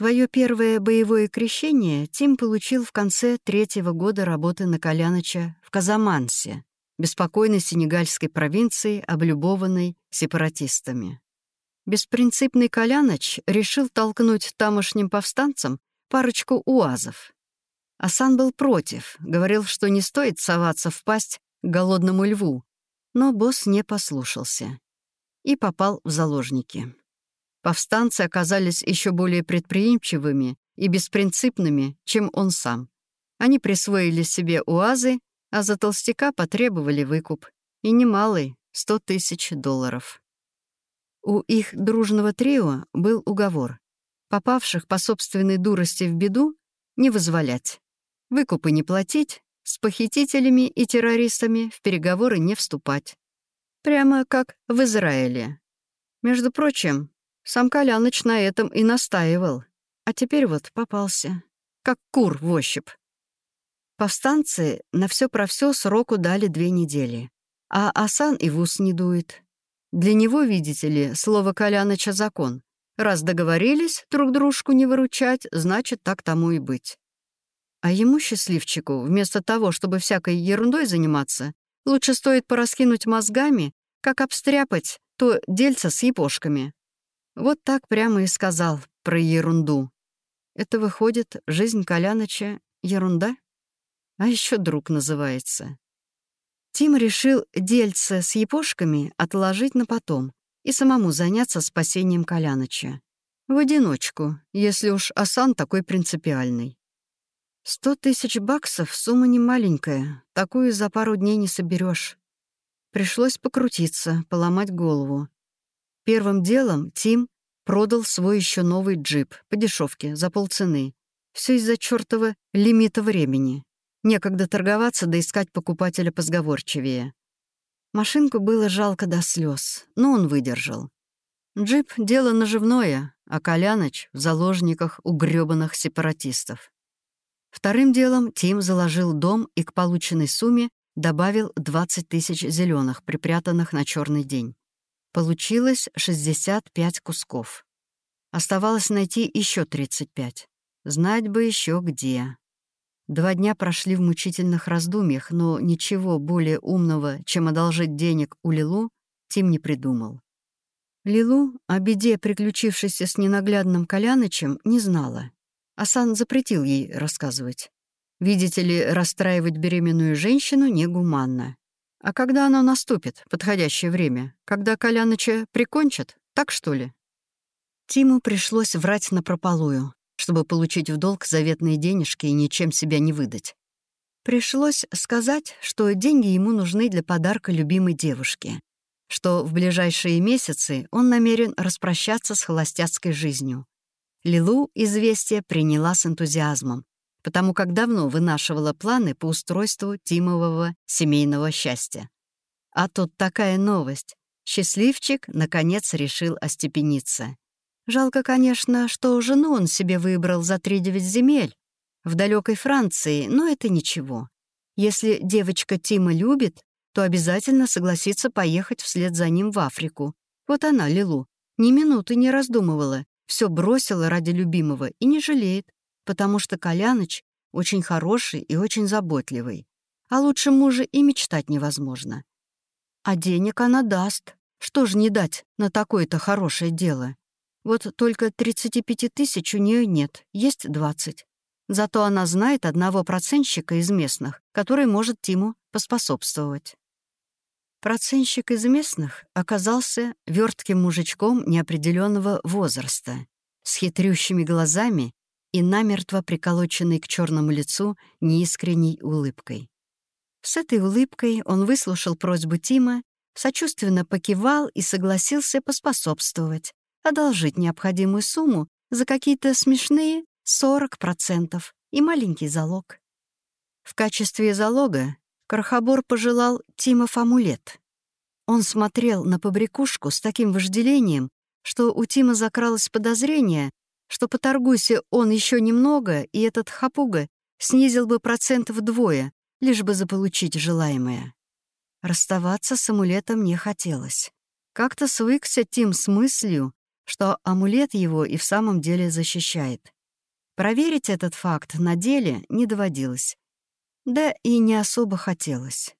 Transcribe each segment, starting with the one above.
Свое первое боевое крещение Тим получил в конце третьего года работы на Коляныча в Казамансе, беспокойной сенегальской провинции, облюбованной сепаратистами. Беспринципный Коляныч решил толкнуть тамошним повстанцам парочку уазов. Асан был против, говорил, что не стоит соваться в пасть голодному льву, но босс не послушался и попал в заложники. Повстанцы оказались еще более предприимчивыми и беспринципными, чем он сам. Они присвоили себе уазы, а за толстяка потребовали выкуп. И немалый — 100 тысяч долларов. У их дружного трио был уговор. Попавших по собственной дурости в беду не вызволять. Выкупы не платить, с похитителями и террористами в переговоры не вступать. Прямо как в Израиле. Между прочим, сам Коляныч на этом и настаивал. А теперь вот попался. Как кур в ощупь. Повстанцы на все про все сроку дали две недели. А Асан и в не дует. Для него, видите ли, слово Коляныча — закон. Раз договорились друг дружку не выручать, значит, так тому и быть. А ему, счастливчику, вместо того, чтобы всякой ерундой заниматься, лучше стоит пораскинуть мозгами, как обстряпать то дельце с епошками. Вот так прямо и сказал про ерунду. Это выходит, жизнь Коляныча — ерунда? А еще друг называется. Тим решил дельце с епошками отложить на потом и самому заняться спасением Коляныча. В одиночку, если уж Асан такой принципиальный. Сто тысяч баксов — сумма не маленькая, такую за пару дней не соберешь. Пришлось покрутиться, поломать голову. Первым делом Тим продал свой еще новый джип по дешевке, за полцены. Все из-за чертова лимита времени. Некогда торговаться да искать покупателя позговорчивее. Машинку было жалко до слез, но он выдержал. Джип — дело наживное, а Коляныч — в заложниках у грёбаных сепаратистов. Вторым делом Тим заложил дом и к полученной сумме добавил 20 тысяч зеленых, припрятанных на черный день. Получилось 65 кусков. Оставалось найти еще 35. Знать бы еще где. Два дня прошли в мучительных раздумьях, но ничего более умного, чем одолжить денег у Лилу, Тим не придумал. Лилу о беде, приключившейся с ненаглядным Колянычем, не знала. Асан запретил ей рассказывать. Видите ли, расстраивать беременную женщину негуманно. А когда оно наступит, подходящее время? Когда Коляныча прикончат? Так что ли? Тиму пришлось врать напропалую, чтобы получить в долг заветные денежки и ничем себя не выдать. Пришлось сказать, что деньги ему нужны для подарка любимой девушке, что в ближайшие месяцы он намерен распрощаться с холостяцкой жизнью. Лилу известие приняла с энтузиазмом, потому как давно вынашивала планы по устройству Тимового семейного счастья. А тут такая новость. Счастливчик, наконец, решил остепениться. Жалко, конечно, что жену он себе выбрал за три девять земель в далекой Франции, но это ничего. Если девочка Тима любит, то обязательно согласится поехать вслед за ним в Африку. Вот она, Лилу, ни минуты не раздумывала, все бросила ради любимого и не жалеет потому что Коляныч очень хороший и очень заботливый. А лучше мужа и мечтать невозможно. А денег она даст. Что ж не дать на такое-то хорошее дело? Вот только 35 тысяч у нее нет, есть 20. Зато она знает одного процентщика из местных, который может Тиму поспособствовать. Процентщик из местных оказался вертким мужичком неопределенного возраста, с хитрющими глазами и намертво приколоченный к черному лицу неискренней улыбкой. С этой улыбкой он выслушал просьбу Тима, сочувственно покивал и согласился поспособствовать, одолжить необходимую сумму за какие-то смешные 40% и маленький залог. В качестве залога Крохобор пожелал Тимов амулет. Он смотрел на побрякушку с таким вожделением, что у Тима закралось подозрение, что поторгуйся он еще немного, и этот хапуга снизил бы процент вдвое, лишь бы заполучить желаемое. Расставаться с амулетом не хотелось. Как-то свыкся Тим с мыслью, что амулет его и в самом деле защищает. Проверить этот факт на деле не доводилось. Да и не особо хотелось.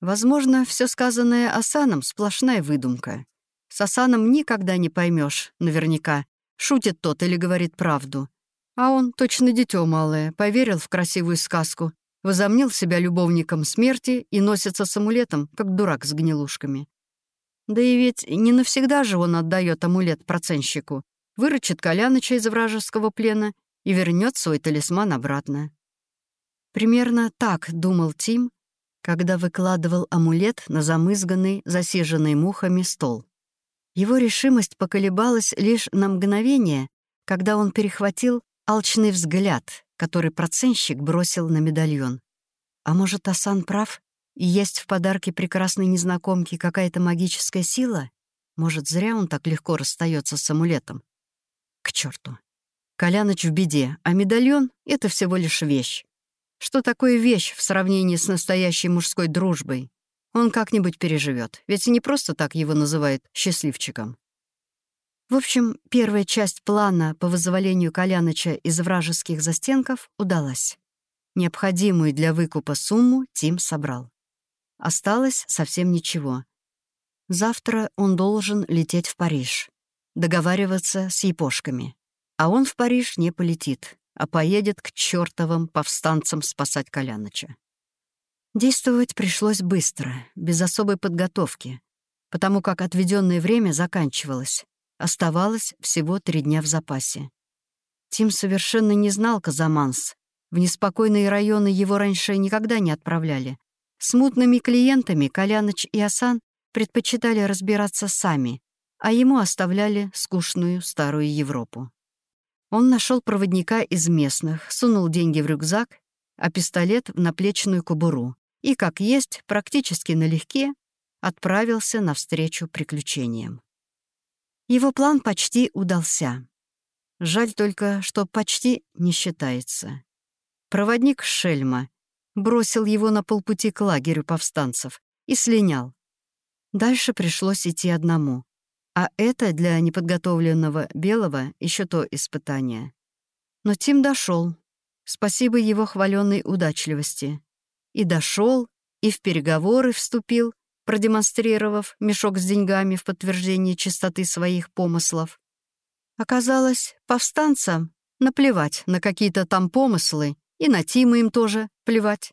Возможно, все сказанное Асаном — сплошная выдумка. С Асаном никогда не поймешь, наверняка, шутит тот или говорит правду. А он, точно дитё малое, поверил в красивую сказку, возомнил себя любовником смерти и носится с амулетом, как дурак с гнилушками. Да и ведь не навсегда же он отдает амулет проценщику, выручит Коляныча из вражеского плена и вернет свой талисман обратно. Примерно так думал Тим, когда выкладывал амулет на замызганный, засиженный мухами стол. Его решимость поколебалась лишь на мгновение, когда он перехватил алчный взгляд, который проценщик бросил на медальон. А может, Асан прав, и есть в подарке прекрасной незнакомке какая-то магическая сила? Может, зря он так легко расстается с амулетом? К черту. Коляныч в беде, а медальон — это всего лишь вещь. Что такое вещь в сравнении с настоящей мужской дружбой? Он как-нибудь переживет, ведь не просто так его называют счастливчиком. В общем, первая часть плана по вызволению Коляныча из вражеских застенков удалась. Необходимую для выкупа сумму Тим собрал. Осталось совсем ничего. Завтра он должен лететь в Париж, договариваться с япошками. А он в Париж не полетит, а поедет к чертовым повстанцам спасать Коляныча. Действовать пришлось быстро, без особой подготовки, потому как отведенное время заканчивалось. Оставалось всего три дня в запасе. Тим совершенно не знал Казаманс. В неспокойные районы его раньше никогда не отправляли. С мутными клиентами Коляныч и Асан предпочитали разбираться сами, а ему оставляли скучную старую Европу. Он нашел проводника из местных, сунул деньги в рюкзак, а пистолет в наплечную кобуру и, как есть, практически налегке, отправился навстречу приключениям. Его план почти удался. Жаль только, что почти не считается. Проводник Шельма бросил его на полпути к лагерю повстанцев и слинял. Дальше пришлось идти одному. А это для неподготовленного белого еще то испытание. Но Тим дошел. Спасибо его хваленной удачливости. И дошел, и в переговоры вступил, продемонстрировав мешок с деньгами в подтверждение чистоты своих помыслов. Оказалось, повстанцам наплевать на какие-то там помыслы, и на Тима им тоже плевать.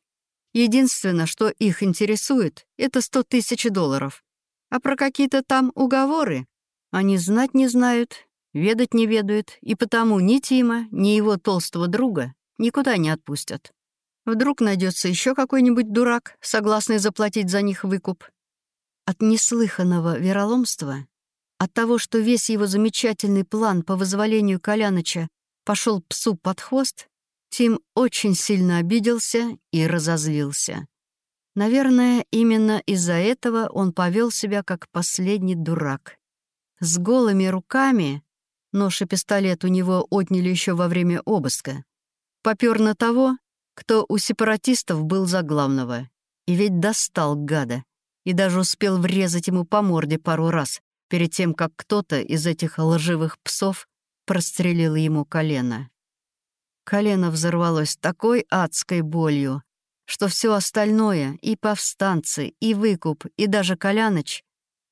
Единственное, что их интересует, это сто тысяч долларов. А про какие-то там уговоры они знать не знают, ведать не ведают, и потому ни Тима, ни его толстого друга никуда не отпустят. Вдруг найдется еще какой-нибудь дурак, согласный заплатить за них выкуп. От неслыханного вероломства, от того, что весь его замечательный план по вызволению Коляныча пошел псу под хвост, Тим очень сильно обиделся и разозлился. Наверное, именно из-за этого он повел себя как последний дурак. С голыми руками, нож и пистолет у него отняли еще во время обыска, попер на того, кто у сепаратистов был за главного. И ведь достал гада. И даже успел врезать ему по морде пару раз, перед тем, как кто-то из этих лживых псов прострелил ему колено. Колено взорвалось такой адской болью, что все остальное, и повстанцы, и выкуп, и даже Коляныч,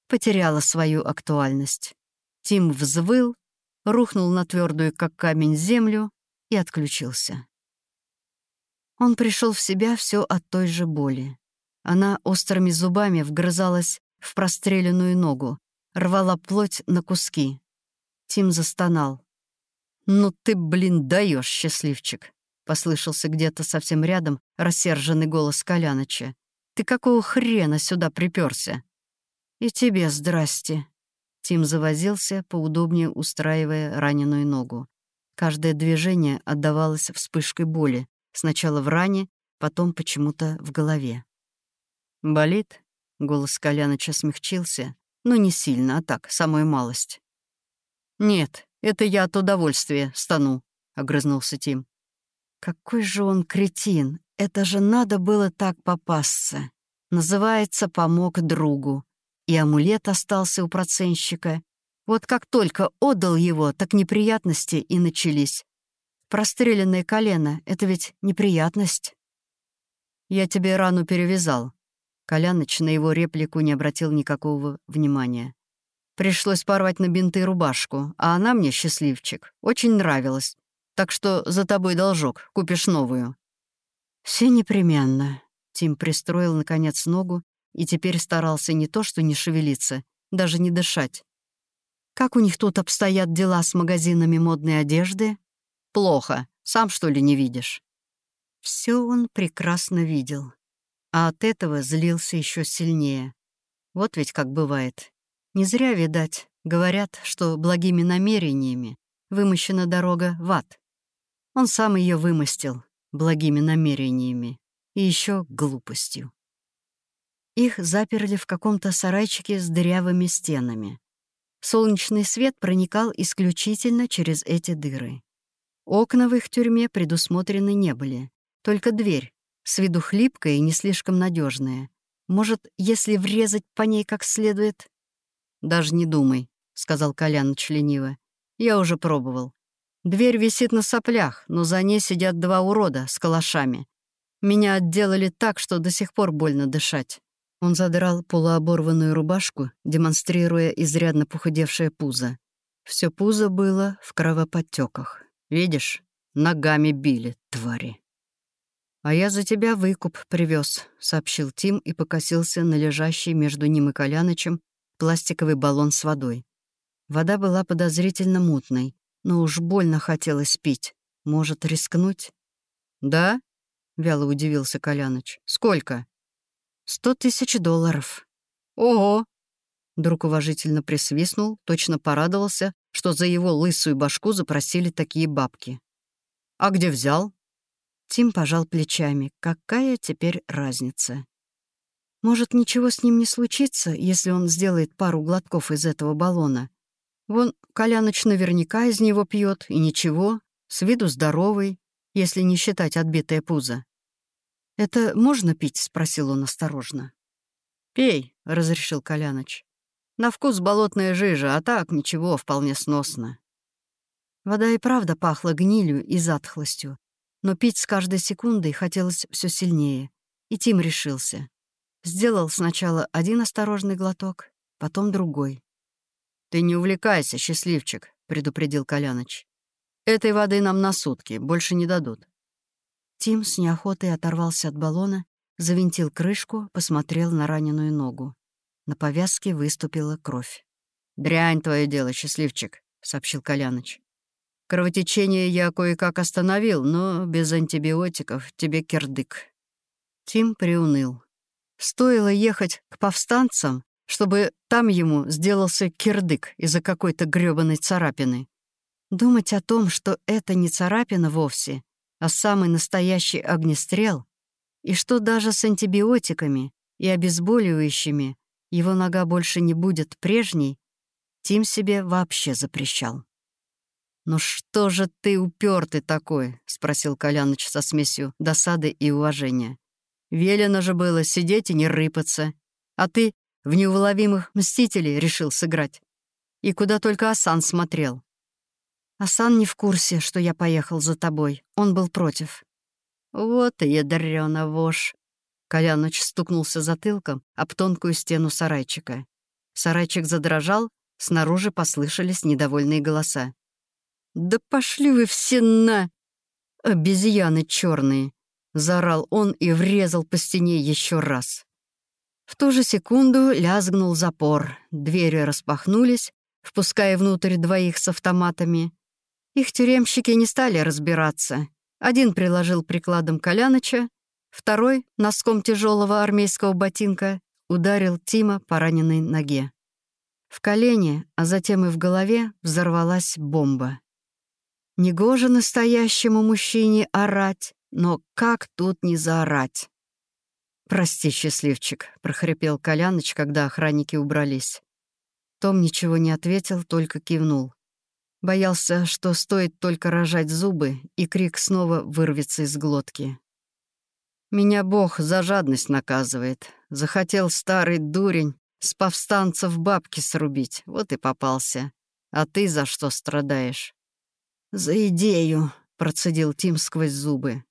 потеряла свою актуальность. Тим взвыл, рухнул на твердую, как камень, землю и отключился. Он пришел в себя все от той же боли. Она острыми зубами вгрызалась в простреленную ногу, рвала плоть на куски. Тим застонал. «Ну ты, блин, даешь, счастливчик!» — послышался где-то совсем рядом рассерженный голос Коляныча. «Ты какого хрена сюда приперся? «И тебе здрасте». Тим завозился, поудобнее устраивая раненую ногу. Каждое движение отдавалось вспышкой боли. Сначала в ране, потом почему-то в голове. «Болит?» — голос Коляныча смягчился, но не сильно, а так, самую малость. «Нет, это я от удовольствия стану», — огрызнулся Тим. «Какой же он кретин! Это же надо было так попасться!» Называется «помог другу» и амулет остался у проценщика. Вот как только отдал его, так неприятности и начались. Простреленное колено — это ведь неприятность. «Я тебе рану перевязал». Коляныч на его реплику не обратил никакого внимания. Пришлось порвать на бинты рубашку, а она мне, счастливчик, очень нравилась. Так что за тобой должок, купишь новую. Все непременно. Тим пристроил, наконец, ногу и теперь старался не то что не шевелиться, даже не дышать. Как у них тут обстоят дела с магазинами модной одежды? Плохо. Сам, что ли, не видишь? Все он прекрасно видел. А от этого злился еще сильнее. Вот ведь как бывает. Не зря, видать, говорят, что благими намерениями вымощена дорога в ад. Он сам ее вымостил благими намерениями и еще глупостью. Их заперли в каком-то сарайчике с дырявыми стенами. Солнечный свет проникал исключительно через эти дыры. Окна в их тюрьме предусмотрены не были, только дверь, с виду хлипкая и не слишком надежная. Может, если врезать по ней как следует? «Даже не думай», — сказал Коляныч лениво. «Я уже пробовал. Дверь висит на соплях, но за ней сидят два урода с калашами. Меня отделали так, что до сих пор больно дышать». Он задрал полуоборванную рубашку, демонстрируя изрядно похудевшее пузо. Все пузо было в кровоподтеках. Видишь, ногами били, твари. «А я за тебя выкуп привез, сообщил Тим и покосился на лежащий между ним и Колянычем пластиковый баллон с водой. Вода была подозрительно мутной, но уж больно хотелось пить. Может, рискнуть? «Да?» — вяло удивился Коляныч. «Сколько?» «Сто тысяч долларов». «Ого!» Друг уважительно присвистнул, точно порадовался, что за его лысую башку запросили такие бабки. «А где взял?» Тим пожал плечами. «Какая теперь разница?» «Может, ничего с ним не случится, если он сделает пару глотков из этого баллона? Вон, Коляныч наверняка из него пьет, и ничего, с виду здоровый, если не считать отбитое пузо. «Это можно пить?» — спросил он осторожно. «Пей», — разрешил Коляныч. «На вкус болотная жижа, а так ничего, вполне сносно». Вода и правда пахла гнилью и затхлостью, но пить с каждой секундой хотелось все сильнее, и Тим решился. Сделал сначала один осторожный глоток, потом другой. «Ты не увлекайся, счастливчик», — предупредил Коляныч. «Этой воды нам на сутки, больше не дадут». Тим с неохотой оторвался от баллона, завинтил крышку, посмотрел на раненую ногу. На повязке выступила кровь. «Дрянь твое дело, счастливчик», — сообщил Коляныч. «Кровотечение я кое-как остановил, но без антибиотиков тебе кирдык». Тим приуныл. Стоило ехать к повстанцам, чтобы там ему сделался кирдык из-за какой-то грёбаной царапины. Думать о том, что это не царапина вовсе, а самый настоящий огнестрел, и что даже с антибиотиками и обезболивающими его нога больше не будет прежней, Тим себе вообще запрещал. «Ну что же ты упертый такой?» — спросил Коляныч со смесью досады и уважения. «Велено же было сидеть и не рыпаться. А ты в неуловимых мстителей решил сыграть. И куда только Асан смотрел. Асан не в курсе, что я поехал за тобой. Он был против. Вот и ядрёна вошь. Коляныч стукнулся затылком об тонкую стену сарайчика. Сарайчик задрожал, снаружи послышались недовольные голоса. «Да пошли вы все на...» «Обезьяны черные!» — заорал он и врезал по стене еще раз. В ту же секунду лязгнул запор, двери распахнулись, впуская внутрь двоих с автоматами. Их тюремщики не стали разбираться. Один приложил прикладом Коляныча, второй, носком тяжелого армейского ботинка, ударил Тима по раненой ноге. В колене, а затем и в голове взорвалась бомба. Негоже настоящему мужчине орать, но как тут не заорать? «Прости, счастливчик», — прохрипел Коляныч, когда охранники убрались. Том ничего не ответил, только кивнул. Боялся, что стоит только рожать зубы, и крик снова вырвется из глотки. «Меня Бог за жадность наказывает. Захотел старый дурень с повстанцев бабки срубить, вот и попался. А ты за что страдаешь?» «За идею», — процедил Тим сквозь зубы.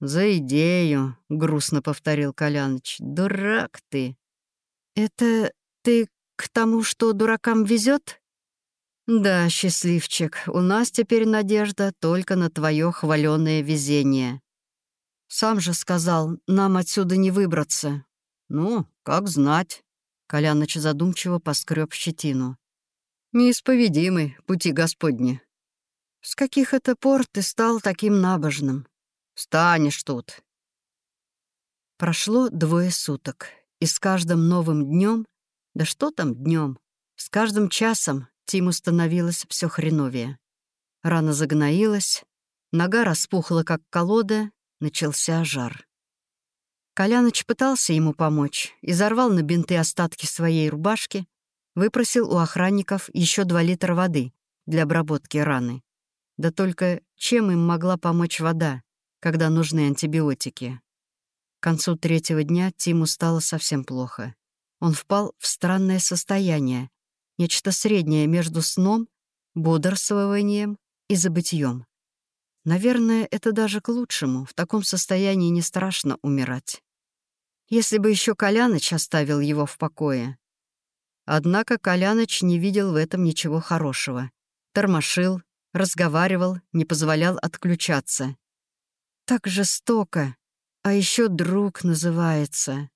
«За идею», — грустно повторил Коляныч. «Дурак ты». «Это ты к тому, что дуракам везет? «Да, счастливчик, у нас теперь надежда только на твое хваленое везение». «Сам же сказал, нам отсюда не выбраться». «Ну, как знать». Коляныч задумчиво поскреб щетину. «Неисповедимы пути Господни». «С каких это пор ты стал таким набожным?» «Станешь тут». Прошло двое суток, и с каждым новым днем, да что там днем, с каждым часом Тиму становилось все хреновее. Рана загноилась, нога распухла, как колода, начался жар. Коляныч пытался ему помочь, изорвал на бинты остатки своей рубашки, выпросил у охранников еще два литра воды для обработки раны. Да только чем им могла помочь вода, когда нужны антибиотики? К концу третьего дня Тиму стало совсем плохо. Он впал в странное состояние, нечто среднее между сном, бодрствованием и забытьем. Наверное, это даже к лучшему. В таком состоянии не страшно умирать. Если бы еще Коляныч оставил его в покое. Однако Коляныч не видел в этом ничего хорошего. Тормошил, разговаривал, не позволял отключаться. Так жестоко. А еще друг называется.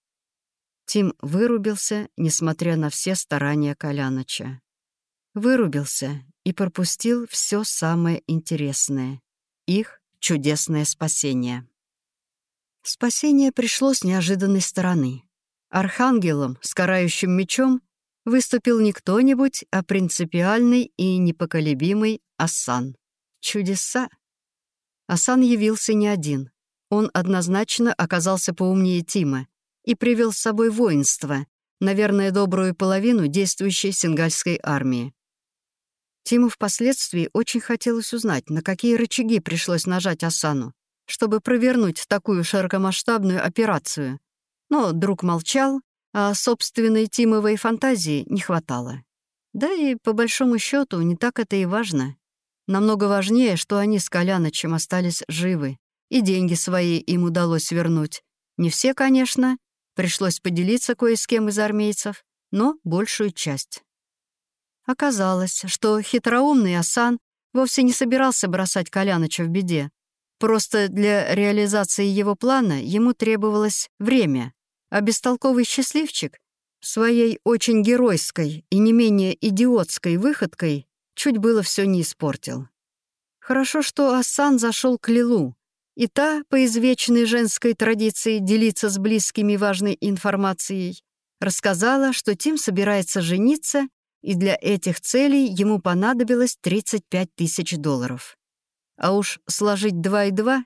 Тим вырубился, несмотря на все старания Коляноча. Вырубился и пропустил все самое интересное — их чудесное спасение. Спасение пришло с неожиданной стороны. Архангелом с карающим мечом выступил не кто-нибудь, а принципиальный и непоколебимый Асан. Чудеса! Асан явился не один. Он однозначно оказался поумнее Тима и привел с собой воинство, наверное, добрую половину действующей сингальской армии. Тиму впоследствии очень хотелось узнать, на какие рычаги пришлось нажать Асану, чтобы провернуть такую широкомасштабную операцию. Но друг молчал, а собственной Тимовой фантазии не хватало. Да и, по большому счету не так это и важно. Намного важнее, что они с Колянычем остались живы, и деньги свои им удалось вернуть. Не все, конечно, Пришлось поделиться кое с кем из армейцев, но большую часть. Оказалось, что хитроумный Асан вовсе не собирался бросать Коляныча в беде. Просто для реализации его плана ему требовалось время, а бестолковый счастливчик своей очень геройской и не менее идиотской выходкой чуть было все не испортил. Хорошо, что Асан зашел к Лилу, и та, по извечной женской традиции делиться с близкими важной информацией, рассказала, что Тим собирается жениться, и для этих целей ему понадобилось 35 тысяч долларов. А уж сложить два и два,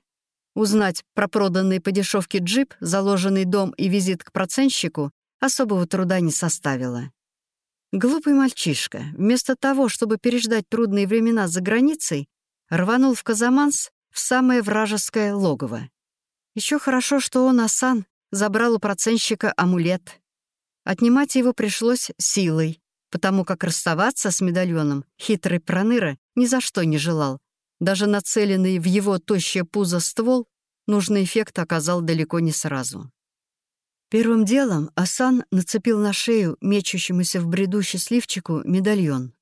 узнать про проданный по дешевке джип, заложенный дом и визит к процентщику особого труда не составило. Глупый мальчишка, вместо того, чтобы переждать трудные времена за границей, рванул в Казаманс в самое вражеское логово. Еще хорошо, что он, Асан, забрал у проценщика амулет. Отнимать его пришлось силой, потому как расставаться с медальоном хитрый проныра ни за что не желал. Даже нацеленный в его тощее пузо ствол нужный эффект оказал далеко не сразу. Первым делом Асан нацепил на шею мечущемуся в бреду счастливчику медальон.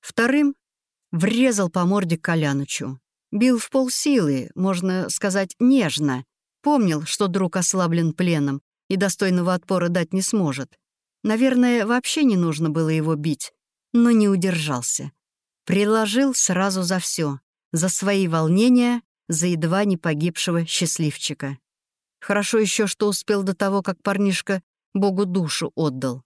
Вторым — врезал по морде Колянычу. Бил в полсилы, можно сказать, нежно. Помнил, что друг ослаблен пленом и достойного отпора дать не сможет. Наверное, вообще не нужно было его бить, но не удержался. Приложил сразу за все, за свои волнения, за едва не погибшего счастливчика. Хорошо еще, что успел до того, как парнишка Богу душу отдал.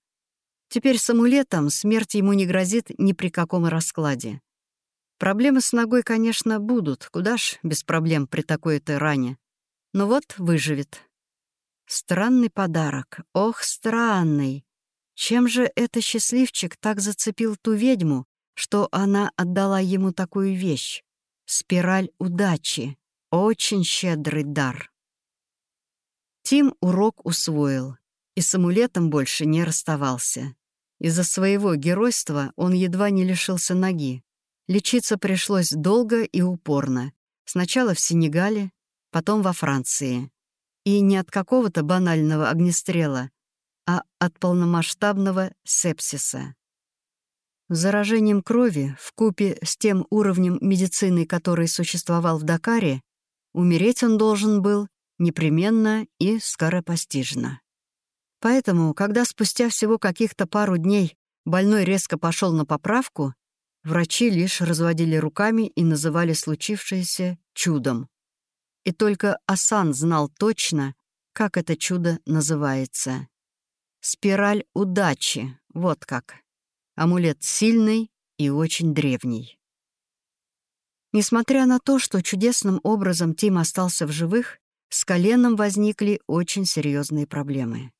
Теперь с амулетом смерть ему не грозит ни при каком раскладе. Проблемы с ногой, конечно, будут. Куда ж без проблем при такой-то ране. Но вот выживет. Странный подарок. Ох, странный. Чем же это счастливчик так зацепил ту ведьму, что она отдала ему такую вещь? Спираль удачи. Очень щедрый дар. Тим урок усвоил и с амулетом больше не расставался. Из-за своего геройства он едва не лишился ноги. Лечиться пришлось долго и упорно. Сначала в Сенегале, потом во Франции. И не от какого-то банального огнестрела, а от полномасштабного сепсиса. Заражением крови в купе с тем уровнем медицины, который существовал в Дакаре, умереть он должен был непременно и скоропостижно. Поэтому, когда спустя всего каких-то пару дней больной резко пошел на поправку, врачи лишь разводили руками и называли случившееся чудом. И только Асан знал точно, как это чудо называется. Спираль удачи, вот как. Амулет сильный и очень древний. Несмотря на то, что чудесным образом Тим остался в живых, с коленом возникли очень серьезные проблемы.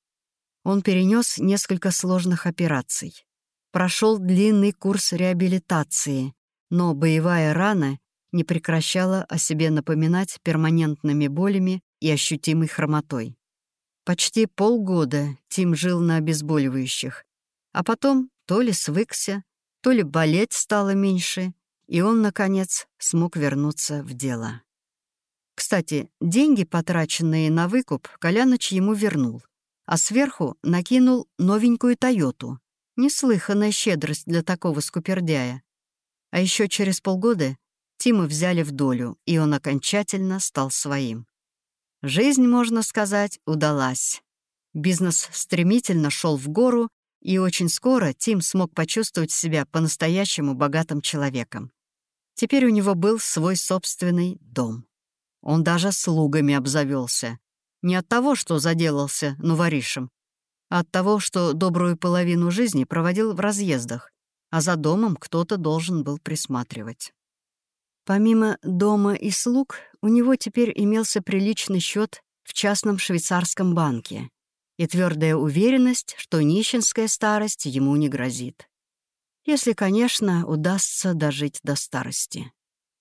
Он перенес несколько сложных операций. Прошел длинный курс реабилитации, но боевая рана не прекращала о себе напоминать перманентными болями и ощутимой хромотой. Почти полгода Тим жил на обезболивающих, а потом то ли свыкся, то ли болеть стало меньше, и он, наконец, смог вернуться в дело. Кстати, деньги, потраченные на выкуп, Коляныч ему вернул, а сверху накинул новенькую «Тойоту». Неслыханная щедрость для такого скупердяя. А еще через полгода Тима взяли в долю, и он окончательно стал своим. Жизнь, можно сказать, удалась. Бизнес стремительно шел в гору, и очень скоро Тим смог почувствовать себя по-настоящему богатым человеком. Теперь у него был свой собственный дом. Он даже слугами обзавелся. Не от того, что заделался новоришем, а от того, что добрую половину жизни проводил в разъездах, а за домом кто-то должен был присматривать. Помимо дома и слуг, у него теперь имелся приличный счет в частном швейцарском банке и твердая уверенность, что нищенская старость ему не грозит. Если, конечно, удастся дожить до старости.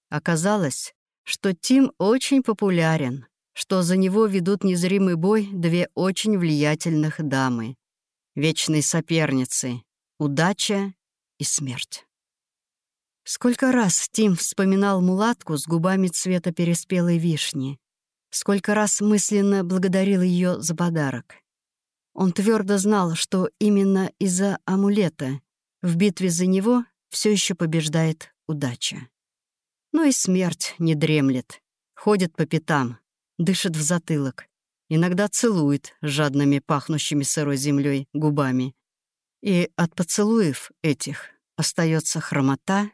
Оказалось, что Тим очень популярен, что за него ведут незримый бой две очень влиятельных дамы, вечные соперницы — удача и смерть. Сколько раз Тим вспоминал мулатку с губами цвета переспелой вишни. Сколько раз мысленно благодарил ее за подарок. Он твердо знал, что именно из-за амулета в битве за него все еще побеждает удача. Но и смерть не дремлет, ходит по пятам, дышит в затылок, иногда целует жадными пахнущими сырой землей губами. И от поцелуев этих остается хромота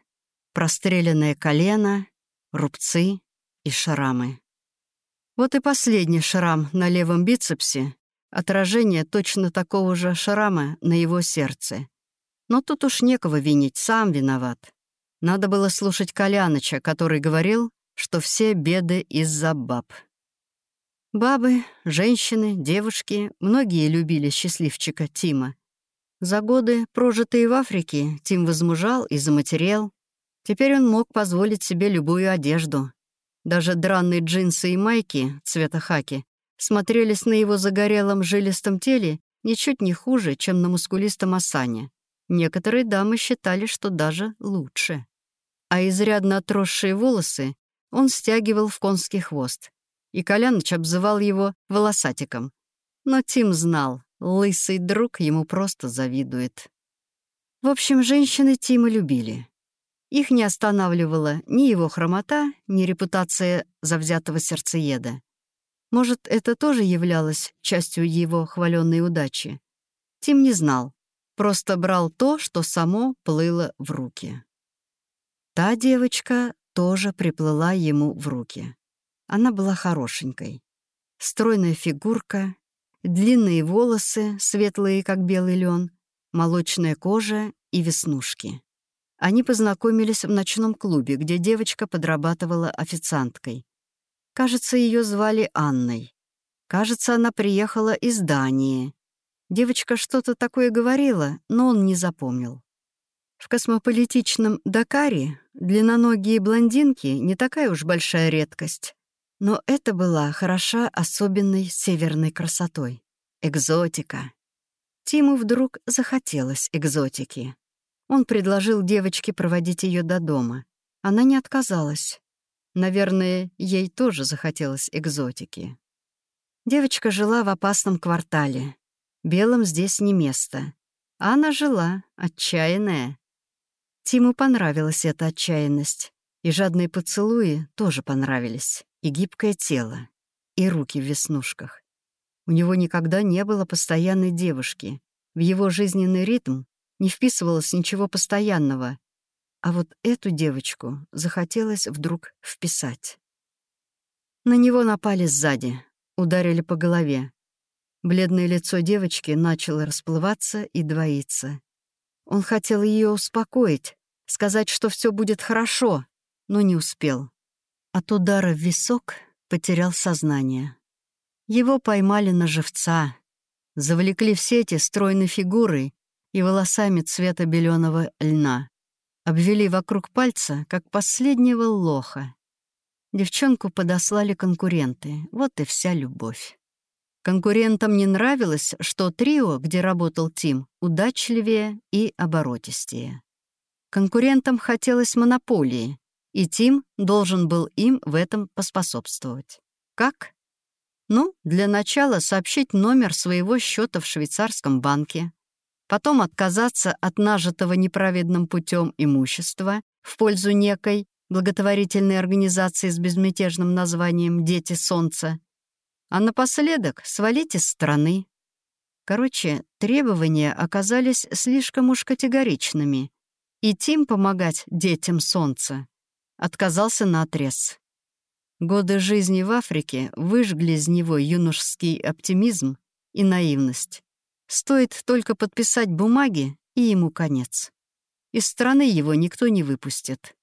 простреленное колено, рубцы и шрамы. Вот и последний шрам на левом бицепсе — отражение точно такого же шрама на его сердце. Но тут уж некого винить, сам виноват. Надо было слушать Коляныча, который говорил, что все беды из-за баб. Бабы, женщины, девушки, многие любили счастливчика Тима. За годы, прожитые в Африке, Тим возмужал и заматерел, Теперь он мог позволить себе любую одежду. Даже дранные джинсы и майки цвета хаки смотрелись на его загорелом жилистом теле ничуть не хуже, чем на мускулистом осане. Некоторые дамы считали, что даже лучше. А изрядно отросшие волосы он стягивал в конский хвост, и Коляныч обзывал его волосатиком. Но Тим знал, лысый друг ему просто завидует. В общем, женщины Тима любили. Их не останавливала ни его хромота, ни репутация завзятого сердцееда. Может, это тоже являлось частью его хваленной удачи? Тим не знал, просто брал то, что само плыло в руки. Та девочка тоже приплыла ему в руки. Она была хорошенькой. Стройная фигурка, длинные волосы, светлые, как белый лен, молочная кожа и веснушки. Они познакомились в ночном клубе, где девочка подрабатывала официанткой. Кажется, ее звали Анной. Кажется, она приехала из Дании. Девочка что-то такое говорила, но он не запомнил. В космополитичном Дакаре длинноногие блондинки не такая уж большая редкость. Но это была хороша особенной северной красотой. Экзотика. Тиму вдруг захотелось экзотики. Он предложил девочке проводить ее до дома. Она не отказалась. Наверное, ей тоже захотелось экзотики. Девочка жила в опасном квартале. Белым здесь не место. А она жила, отчаянная. Тиму понравилась эта отчаянность. И жадные поцелуи тоже понравились. И гибкое тело. И руки в веснушках. У него никогда не было постоянной девушки. В его жизненный ритм не вписывалось ничего постоянного. А вот эту девочку захотелось вдруг вписать. На него напали сзади, ударили по голове. Бледное лицо девочки начало расплываться и двоиться. Он хотел ее успокоить, сказать, что все будет хорошо, но не успел. От удара в висок потерял сознание. Его поймали на живца, завлекли в сети стройной фигурой и волосами цвета беленого льна. Обвели вокруг пальца, как последнего лоха. Девчонку подослали конкуренты, вот и вся любовь. Конкурентам не нравилось, что трио, где работал Тим, удачливее и оборотистее. Конкурентам хотелось монополии, и Тим должен был им в этом поспособствовать. Как? Ну, для начала сообщить номер своего счета в швейцарском банке, потом отказаться от нажитого неправедным путем имущества в пользу некой благотворительной организации с безмятежным названием «Дети Солнца», а напоследок свалить из страны. Короче, требования оказались слишком уж категоричными, и Тим помогать детям Солнца отказался на отрез. Годы жизни в Африке выжгли из него юношеский оптимизм и наивность. Стоит только подписать бумаги, и ему конец. Из страны его никто не выпустит.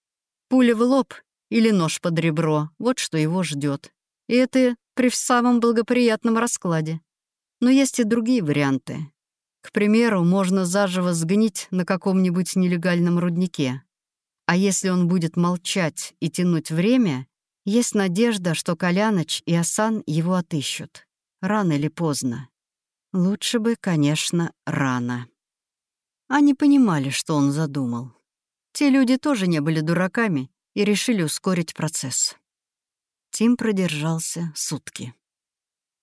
Пуля в лоб или нож под ребро — вот что его ждет. И это при самом благоприятном раскладе. Но есть и другие варианты. К примеру, можно заживо сгнить на каком-нибудь нелегальном руднике. А если он будет молчать и тянуть время, есть надежда, что Коляныч и Асан его отыщут. Рано или поздно. Лучше бы, конечно, рано. Они понимали, что он задумал. Те люди тоже не были дураками и решили ускорить процесс. Тим продержался сутки.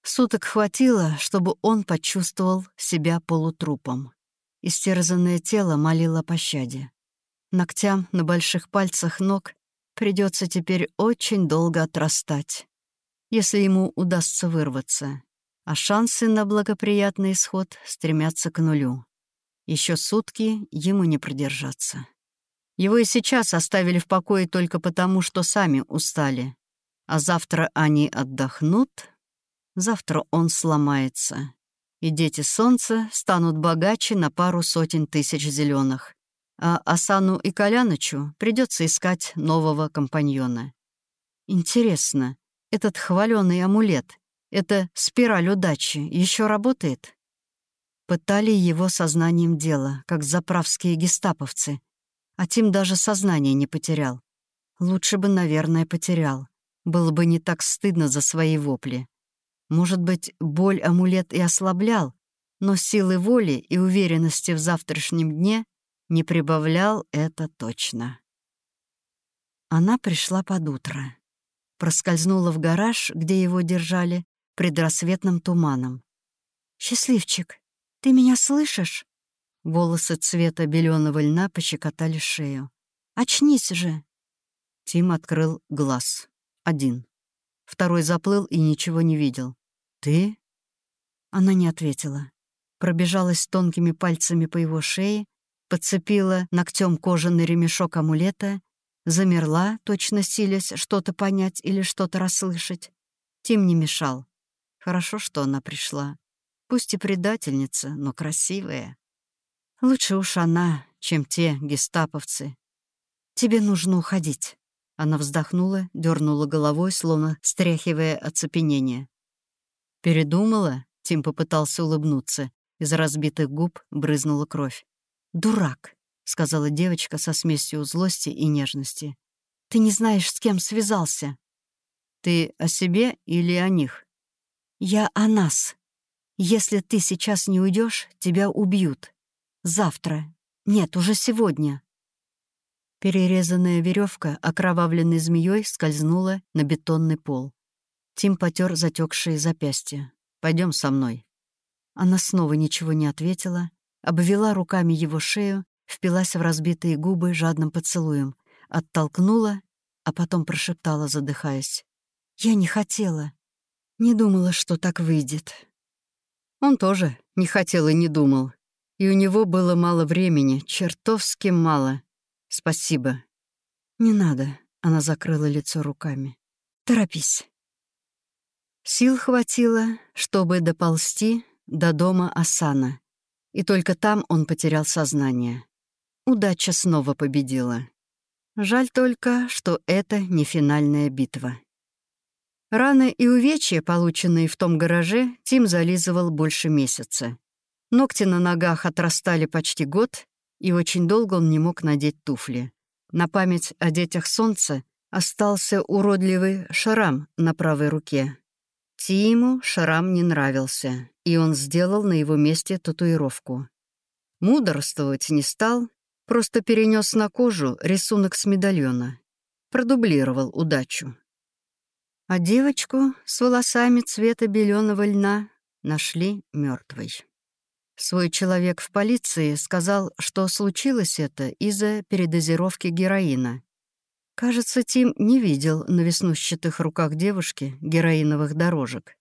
Суток хватило, чтобы он почувствовал себя полутрупом. Истерзанное тело молило о пощаде. Ногтям на больших пальцах ног придется теперь очень долго отрастать, если ему удастся вырваться, а шансы на благоприятный исход стремятся к нулю. Еще сутки ему не продержаться. Его и сейчас оставили в покое только потому, что сами устали. А завтра они отдохнут, завтра он сломается. И дети солнца станут богаче на пару сотен тысяч зеленых. А Асану и Колянычу придется искать нового компаньона. Интересно, этот хваленый амулет, эта спираль удачи еще работает? Пытали его сознанием дела, как заправские гестаповцы. А Тим даже сознание не потерял. Лучше бы, наверное, потерял. Было бы не так стыдно за свои вопли. Может быть, боль амулет и ослаблял, но силы воли и уверенности в завтрашнем дне не прибавлял это точно. Она пришла под утро. Проскользнула в гараж, где его держали, предрассветным туманом. «Счастливчик, ты меня слышишь?» Волосы цвета беленого льна пощекотали шею. «Очнись же!» Тим открыл глаз. Один. Второй заплыл и ничего не видел. «Ты?» Она не ответила. Пробежалась тонкими пальцами по его шее, подцепила ногтем кожаный ремешок амулета, замерла, точно силясь что-то понять или что-то расслышать. Тим не мешал. Хорошо, что она пришла. Пусть и предательница, но красивая. Лучше уж она, чем те гестаповцы. Тебе нужно уходить. Она вздохнула, дернула головой, словно стряхивая оцепенение. «Передумала?» — Тим попытался улыбнуться. Из разбитых губ брызнула кровь. «Дурак», — сказала девочка со смесью злости и нежности. «Ты не знаешь, с кем связался». «Ты о себе или о них?» «Я о нас. Если ты сейчас не уйдешь, тебя убьют. Завтра. Нет, уже сегодня. Перерезанная веревка, окровавленной змеей, скользнула на бетонный пол. Тим потер затекшие запястья. Пойдем со мной. Она снова ничего не ответила, обвела руками его шею, впилась в разбитые губы жадным поцелуем, оттолкнула, а потом прошептала, задыхаясь. «Я не хотела. Не думала, что так выйдет». Он тоже не хотел и не думал. И у него было мало времени, чертовски мало. Спасибо. Не надо, она закрыла лицо руками. Торопись. Сил хватило, чтобы доползти до дома Асана. И только там он потерял сознание. Удача снова победила. Жаль только, что это не финальная битва. Раны и увечья, полученные в том гараже, Тим зализывал больше месяца. Ногти на ногах отрастали почти год, и очень долго он не мог надеть туфли. На память о детях солнца остался уродливый шрам на правой руке. Тиму шрам не нравился, и он сделал на его месте татуировку. Мудрствовать не стал, просто перенес на кожу рисунок с медальона. Продублировал удачу. А девочку с волосами цвета беленого льна нашли мертвой. Свой человек в полиции сказал, что случилось это из-за передозировки героина. Кажется, Тим не видел на веснущатых руках девушки героиновых дорожек.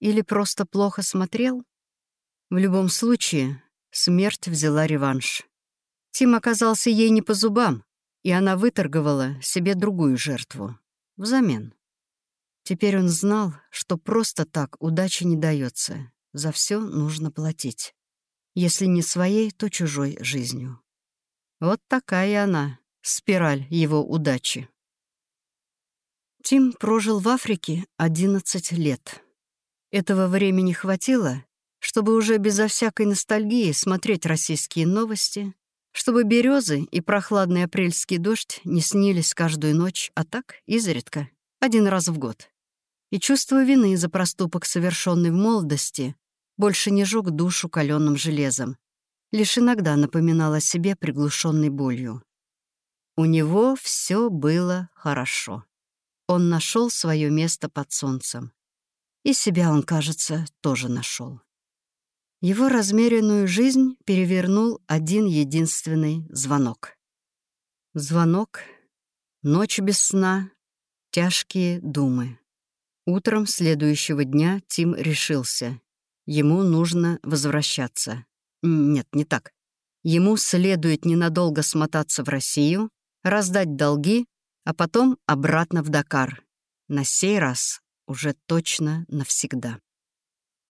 Или просто плохо смотрел? В любом случае, смерть взяла реванш. Тим оказался ей не по зубам, и она выторговала себе другую жертву. Взамен. Теперь он знал, что просто так удачи не дается. За все нужно платить. Если не своей, то чужой жизнью. Вот такая она, спираль его удачи. Тим прожил в Африке 11 лет. Этого времени хватило, чтобы уже безо всякой ностальгии смотреть российские новости, чтобы березы и прохладный апрельский дождь не снились каждую ночь, а так, изредка, один раз в год и чувство вины за проступок, совершенный в молодости, больше не жег душу каленым железом, лишь иногда напоминал о себе приглушенной болью. У него все было хорошо. Он нашел свое место под солнцем. И себя он, кажется, тоже нашел. Его размеренную жизнь перевернул один единственный звонок. Звонок, ночь без сна, тяжкие думы. Утром следующего дня Тим решился. Ему нужно возвращаться. Нет, не так. Ему следует ненадолго смотаться в Россию, раздать долги, а потом обратно в Дакар. На сей раз уже точно навсегда.